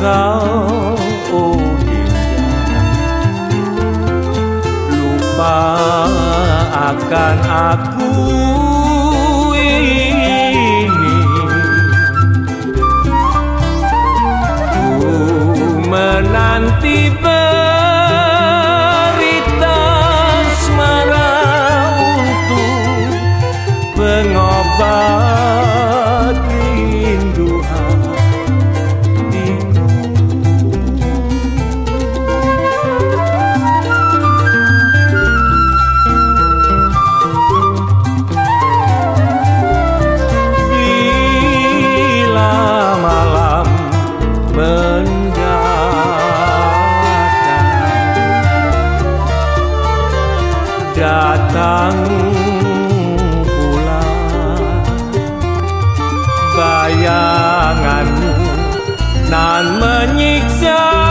kau oh Dinda Lupa akan aku datang pula bayanganmu nan menyiksa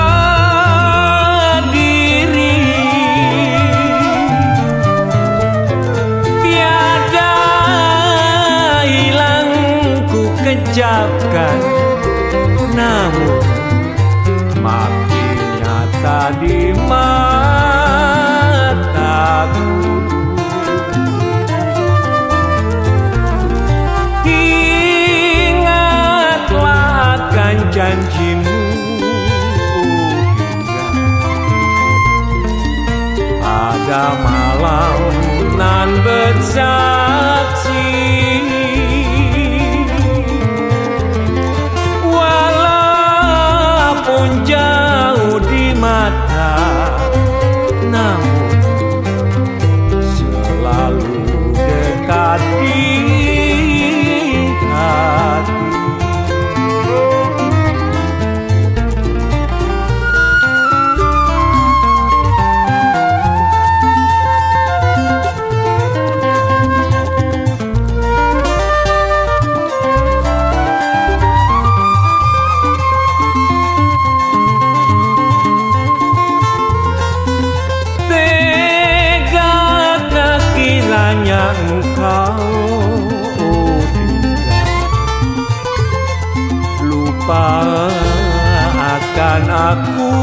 pada malam nan bersaksi. Bukan aku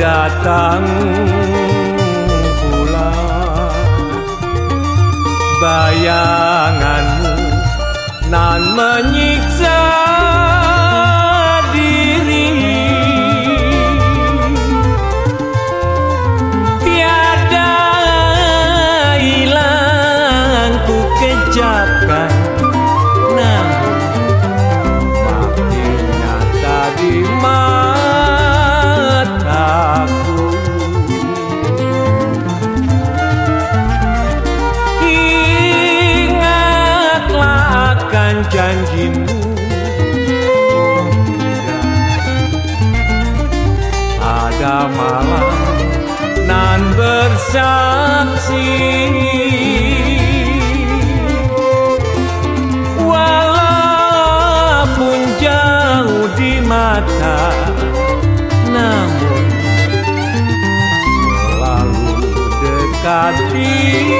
datang pula. Bayanganmu nan menyiksa diri. Tiada hilang ku kejapkan. malam nan bersaksi. Walaupun jauh di mata namun selalu dekat di